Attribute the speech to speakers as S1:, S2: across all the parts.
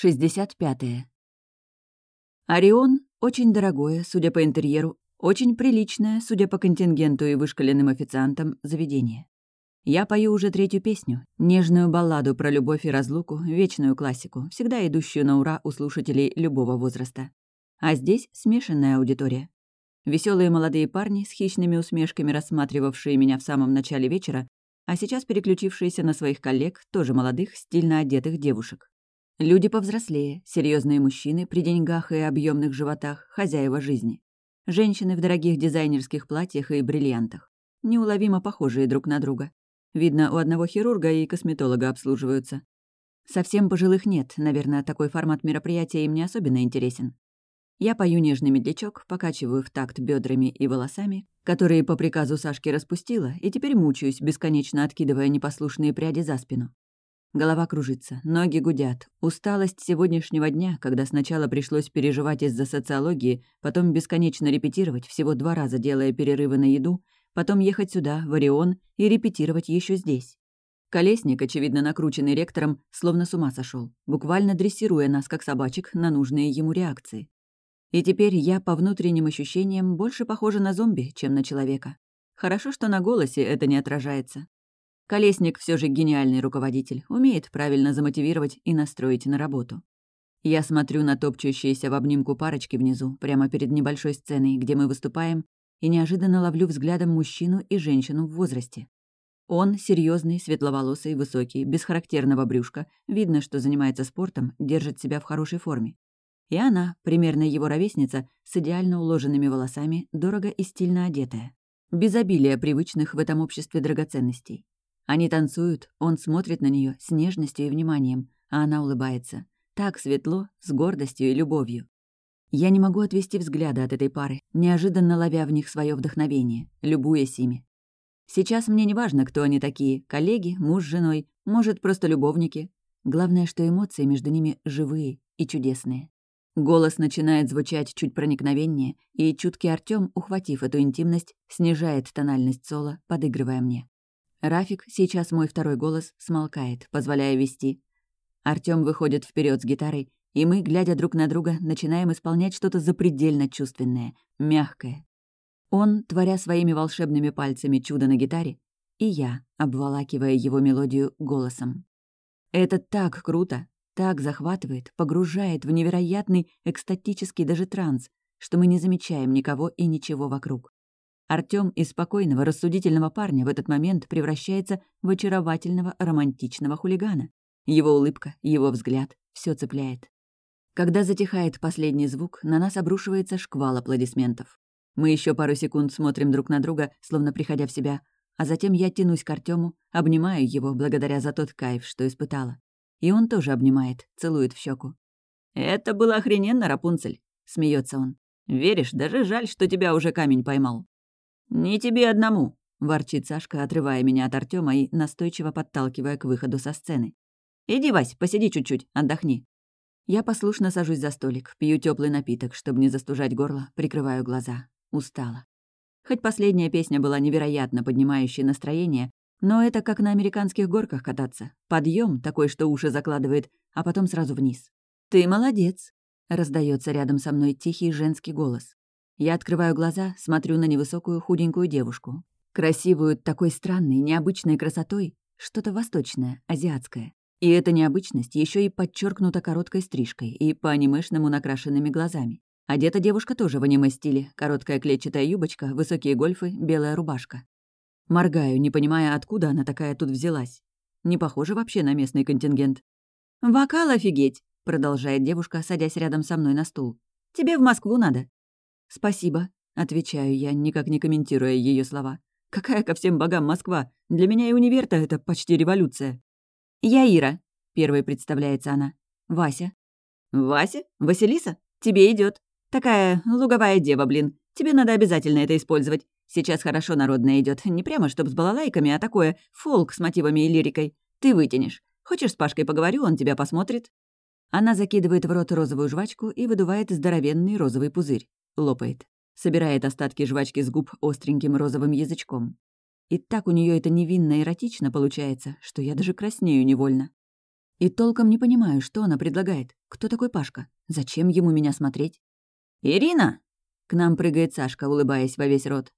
S1: 65. -е. Орион — очень дорогое, судя по интерьеру, очень приличное, судя по контингенту и вышкаленным официантам, заведение. Я пою уже третью песню, нежную балладу про любовь и разлуку, вечную классику, всегда идущую на ура у слушателей любого возраста. А здесь смешанная аудитория. Веселые молодые парни с хищными усмешками, рассматривавшие меня в самом начале вечера, а сейчас переключившиеся на своих коллег, тоже молодых, стильно одетых девушек. Люди повзрослее, серьезные мужчины при деньгах и объемных животах, хозяева жизни. Женщины в дорогих дизайнерских платьях и бриллиантах. Неуловимо похожие друг на друга. Видно, у одного хирурга и косметолога обслуживаются. Совсем пожилых нет, наверное, такой формат мероприятия им не особенно интересен. Я пою нежный медлячок, покачиваю в такт бедрами и волосами, которые по приказу Сашки распустила, и теперь мучаюсь, бесконечно откидывая непослушные пряди за спину. Голова кружится, ноги гудят. Усталость сегодняшнего дня, когда сначала пришлось переживать из-за социологии, потом бесконечно репетировать, всего два раза делая перерывы на еду, потом ехать сюда, в Орион, и репетировать еще здесь. Колесник, очевидно накрученный ректором, словно с ума сошел, буквально дрессируя нас, как собачек, на нужные ему реакции. И теперь я, по внутренним ощущениям, больше похожа на зомби, чем на человека. Хорошо, что на голосе это не отражается. Колесник все же гениальный руководитель, умеет правильно замотивировать и настроить на работу. Я смотрю на топчущиеся в обнимку парочки внизу, прямо перед небольшой сценой, где мы выступаем, и неожиданно ловлю взглядом мужчину и женщину в возрасте. Он серьезный, светловолосый, высокий, без характерного брюшка, видно, что занимается спортом, держит себя в хорошей форме. И она, примерно его ровесница, с идеально уложенными волосами, дорого и стильно одетая. Без обилия привычных в этом обществе драгоценностей. Они танцуют, он смотрит на нее с нежностью и вниманием, а она улыбается. Так светло, с гордостью и любовью. Я не могу отвести взгляда от этой пары, неожиданно ловя в них свое вдохновение, любуясь ими. Сейчас мне не важно, кто они такие, коллеги, муж с женой, может, просто любовники. Главное, что эмоции между ними живые и чудесные. Голос начинает звучать чуть проникновеннее, и чуткий Артём, ухватив эту интимность, снижает тональность соло, подыгрывая мне. Рафик, сейчас мой второй голос, смолкает, позволяя вести. Артём выходит вперед с гитарой, и мы, глядя друг на друга, начинаем исполнять что-то запредельно чувственное, мягкое. Он, творя своими волшебными пальцами чудо на гитаре, и я, обволакивая его мелодию голосом. Это так круто, так захватывает, погружает в невероятный экстатический даже транс, что мы не замечаем никого и ничего вокруг. Артём из спокойного, рассудительного парня в этот момент превращается в очаровательного, романтичного хулигана. Его улыбка, его взгляд — все цепляет. Когда затихает последний звук, на нас обрушивается шквал аплодисментов. Мы еще пару секунд смотрим друг на друга, словно приходя в себя, а затем я тянусь к Артёму, обнимаю его благодаря за тот кайф, что испытала. И он тоже обнимает, целует в щеку. «Это было охрененно, Рапунцель», — смеется он. «Веришь, даже жаль, что тебя уже камень поймал». «Не тебе одному», — ворчит Сашка, отрывая меня от Артема и настойчиво подталкивая к выходу со сцены. «Иди, Вась, посиди чуть-чуть, отдохни». Я послушно сажусь за столик, пью теплый напиток, чтобы не застужать горло, прикрываю глаза. Устала. Хоть последняя песня была невероятно поднимающей настроение, но это как на американских горках кататься. Подъем такой, что уши закладывает, а потом сразу вниз. «Ты молодец!» — раздается рядом со мной тихий женский голос. Я открываю глаза, смотрю на невысокую худенькую девушку. Красивую такой странной, необычной красотой, что-то восточное, азиатское. И эта необычность еще и подчеркнута короткой стрижкой и по-анимешному накрашенными глазами. Одета девушка тоже в аниме-стиле. Короткая клетчатая юбочка, высокие гольфы, белая рубашка. Моргаю, не понимая, откуда она такая тут взялась. Не похоже вообще на местный контингент. «Вокал офигеть!» — продолжает девушка, садясь рядом со мной на стул. «Тебе в Москву надо?» «Спасибо», — отвечаю я, никак не комментируя ее слова. «Какая ко всем богам Москва? Для меня и универ-то это почти революция». «Я Ира», — первой представляется она. «Вася». «Вася? Василиса? Тебе идет. Такая луговая дева, блин. Тебе надо обязательно это использовать. Сейчас хорошо народное идет, Не прямо, чтоб с балалайками, а такое фолк с мотивами и лирикой. Ты вытянешь. Хочешь, с Пашкой поговорю, он тебя посмотрит?» Она закидывает в рот розовую жвачку и выдувает здоровенный розовый пузырь лопает. Собирает остатки жвачки с губ остреньким розовым язычком. И так у нее это невинно эротично получается, что я даже краснею невольно. И толком не понимаю, что она предлагает. Кто такой Пашка? Зачем ему меня смотреть? «Ирина!» К нам прыгает Сашка, улыбаясь во весь рот.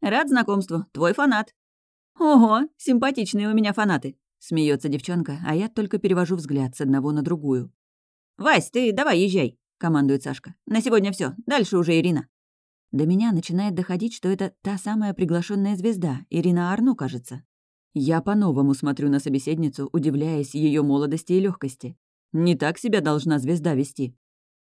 S1: «Рад знакомству. Твой фанат». «Ого, симпатичные у меня фанаты», — смеется девчонка, а я только перевожу взгляд с одного на другую. «Вась, ты давай езжай», — командует Сашка. «На сегодня все. Дальше уже Ирина». До меня начинает доходить, что это та самая приглашенная звезда, Ирина Арну, кажется. Я по-новому смотрю на собеседницу, удивляясь ее молодости и легкости. Не так себя должна звезда вести.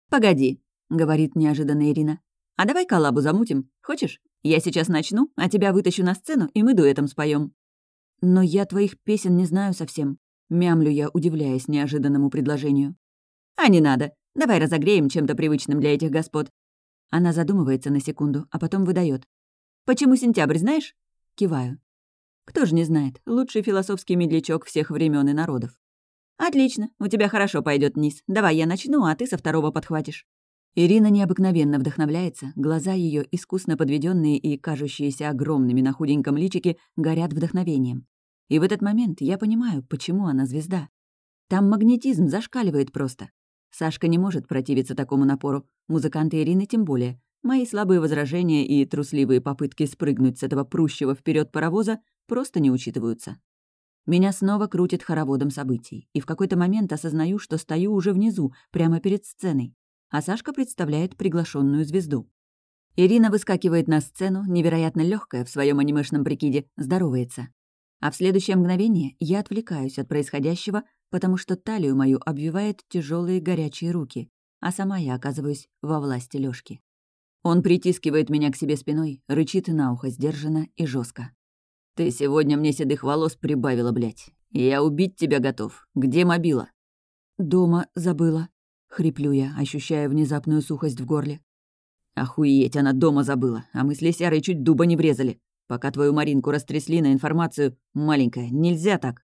S1: «Погоди», — говорит неожиданно Ирина. «А давай коллабу замутим. Хочешь? Я сейчас начну, а тебя вытащу на сцену, и мы дуэтом споем. «Но я твоих песен не знаю совсем», — мямлю я, удивляясь неожиданному предложению. «А не надо. Давай разогреем чем-то привычным для этих господ». Она задумывается на секунду, а потом выдает. «Почему сентябрь, знаешь?» Киваю. Кто же не знает, лучший философский медлячок всех времен и народов. «Отлично, у тебя хорошо пойдет низ. Давай я начну, а ты со второго подхватишь». Ирина необыкновенно вдохновляется, глаза ее, искусно подведенные и кажущиеся огромными на худеньком личике, горят вдохновением. И в этот момент я понимаю, почему она звезда. Там магнетизм зашкаливает просто. Сашка не может противиться такому напору, музыканты Ирины тем более. Мои слабые возражения и трусливые попытки спрыгнуть с этого прущего вперед паровоза просто не учитываются. Меня снова крутит хороводом событий, и в какой-то момент осознаю, что стою уже внизу, прямо перед сценой, а Сашка представляет приглашенную звезду. Ирина выскакивает на сцену, невероятно легкая в своем анимешном прикиде, здоровается. А в следующее мгновение я отвлекаюсь от происходящего, потому что талию мою обвивает тяжелые горячие руки, а сама я оказываюсь во власти Лёшки. Он притискивает меня к себе спиной, рычит на ухо сдержанно и жестко. «Ты сегодня мне седых волос прибавила, блядь. Я убить тебя готов. Где мобила?» «Дома забыла», — хриплю я, ощущая внезапную сухость в горле. «Охуеть, она дома забыла, а мы с Лесярой чуть дуба не врезали. Пока твою Маринку растрясли на информацию, маленькая, нельзя так».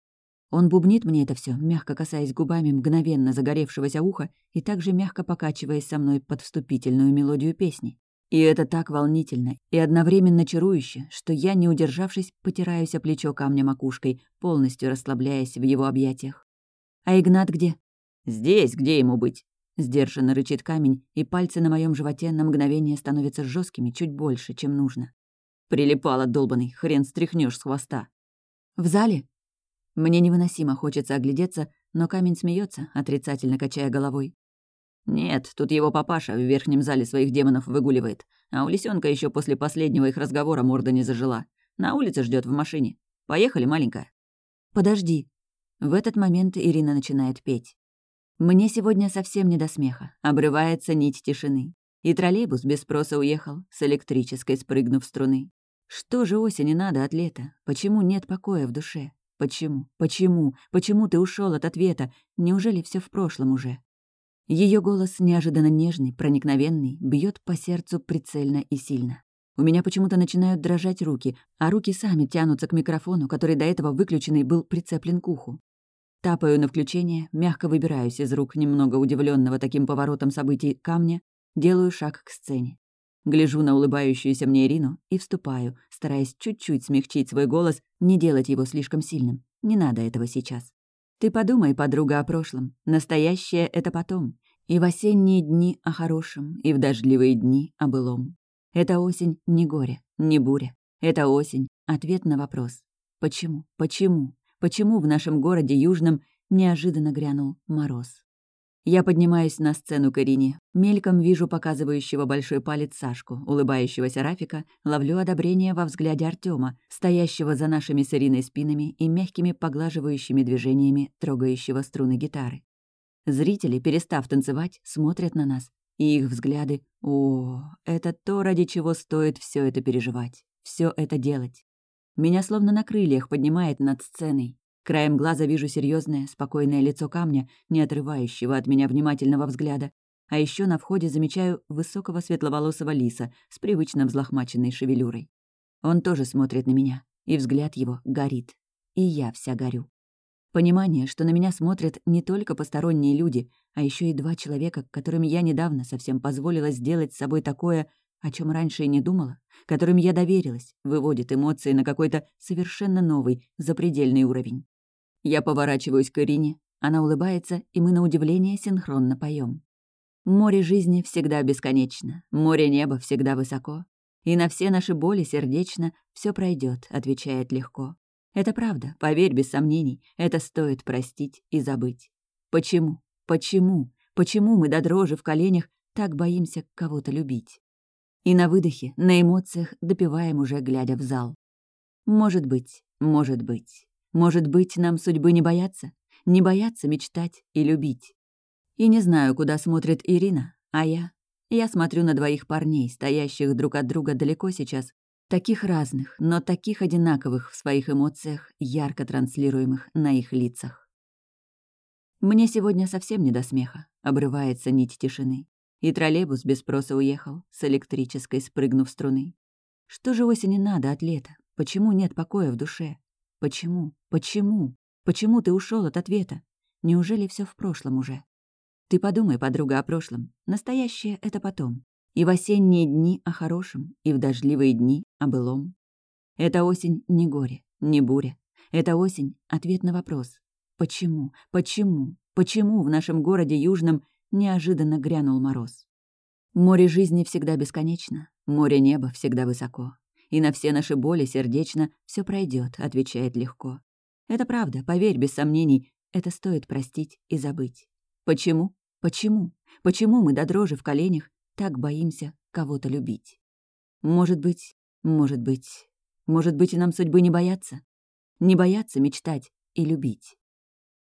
S1: Он бубнит мне это все, мягко касаясь губами мгновенно загоревшегося уха и также мягко покачиваясь со мной под вступительную мелодию песни. И это так волнительно и одновременно чарующе, что я, не удержавшись, потираюсь о плечо камня макушкой, полностью расслабляясь в его объятиях. «А Игнат где?» «Здесь, где ему быть?» Сдержанно рычит камень, и пальцы на моем животе на мгновение становятся жесткими чуть больше, чем нужно. Прилипала, долбанный, хрен стряхнешь с хвоста. «В зале?» Мне невыносимо хочется оглядеться, но камень смеется, отрицательно качая головой. «Нет, тут его папаша в верхнем зале своих демонов выгуливает, а у лисенка еще после последнего их разговора морда не зажила. На улице ждет в машине. Поехали, маленькая». «Подожди». В этот момент Ирина начинает петь. Мне сегодня совсем не до смеха. Обрывается нить тишины. И троллейбус без спроса уехал, с электрической спрыгнув струны. Что же осени надо от лета? Почему нет покоя в душе? Почему? Почему? Почему ты ушел от ответа? Неужели все в прошлом уже? Ее голос неожиданно нежный, проникновенный, бьет по сердцу прицельно и сильно. У меня почему-то начинают дрожать руки, а руки сами тянутся к микрофону, который до этого выключенный был прицеплен к уху. Тапаю на включение, мягко выбираюсь из рук немного удивленного таким поворотом событий камня, делаю шаг к сцене. Гляжу на улыбающуюся мне Ирину и вступаю, стараясь чуть-чуть смягчить свой голос, не делать его слишком сильным. Не надо этого сейчас. Ты подумай, подруга, о прошлом. Настоящее — это потом. И в осенние дни о хорошем, и в дождливые дни о былом. Это осень не горе, не буря. Это осень — ответ на вопрос. Почему, почему, почему в нашем городе Южном неожиданно грянул мороз? Я поднимаюсь на сцену к мельком вижу показывающего большой палец Сашку, улыбающегося Рафика, ловлю одобрение во взгляде Артема, стоящего за нашими с Ириной спинами и мягкими поглаживающими движениями трогающего струны гитары. Зрители, перестав танцевать, смотрят на нас, и их взгляды «О, это то, ради чего стоит все это переживать, все это делать». Меня словно на крыльях поднимает над сценой, Краем глаза вижу серьезное, спокойное лицо камня, не отрывающего от меня внимательного взгляда. А еще на входе замечаю высокого светловолосого лиса с привычно взлохмаченной шевелюрой. Он тоже смотрит на меня, и взгляд его горит. И я вся горю. Понимание, что на меня смотрят не только посторонние люди, а еще и два человека, которым я недавно совсем позволила сделать с собой такое, о чем раньше и не думала, которым я доверилась, выводит эмоции на какой-то совершенно новый, запредельный уровень. Я поворачиваюсь к Ирине, Она улыбается, и мы на удивление синхронно поем. Море жизни всегда бесконечно, море неба всегда высоко. И на все наши боли сердечно все пройдет, отвечает легко. Это правда, поверь без сомнений, это стоит простить и забыть. Почему? Почему? Почему мы до дрожи в коленях так боимся кого-то любить? И на выдохе, на эмоциях допиваем уже, глядя в зал. Может быть, может быть. Может быть, нам судьбы не бояться? Не бояться мечтать и любить? И не знаю, куда смотрит Ирина, а я... Я смотрю на двоих парней, стоящих друг от друга далеко сейчас, таких разных, но таких одинаковых в своих эмоциях, ярко транслируемых на их лицах. Мне сегодня совсем не до смеха, обрывается нить тишины. И троллейбус без спроса уехал, с электрической спрыгнув струны. Что же осени надо от лета? Почему нет покоя в душе? Почему? Почему? Почему ты ушел от ответа? Неужели все в прошлом уже? Ты подумай, подруга, о прошлом. Настоящее — это потом. И в осенние дни о хорошем, и в дождливые дни о былом. Эта осень не горе, не буря. Эта осень — ответ на вопрос. Почему, почему, почему в нашем городе Южном неожиданно грянул мороз? Море жизни всегда бесконечно, море неба всегда высоко. И на все наши боли сердечно все пройдет, отвечает легко. Это правда, поверь, без сомнений, это стоит простить и забыть. Почему? Почему? Почему мы до дрожи в коленях так боимся кого-то любить? Может быть, может быть, может быть, и нам судьбы не бояться? Не бояться мечтать и любить.